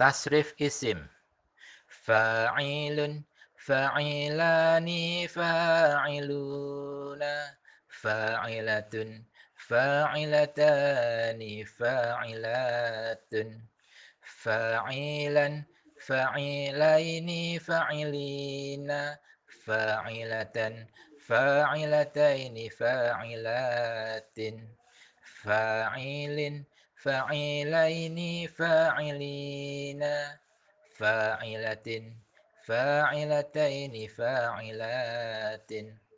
Tasrif isim Fa'ilun Fa'ilani Fa'iluna Fa'ilatun Fa'ilatani Fa'ilatun Fa'ilan Fa'ilaini Fa'ilina Fa'ilatan Fa'ilataini Fa'ilatin Fa'ilin فاعلين فاعلين فاعلة فاعلتين فاعلات.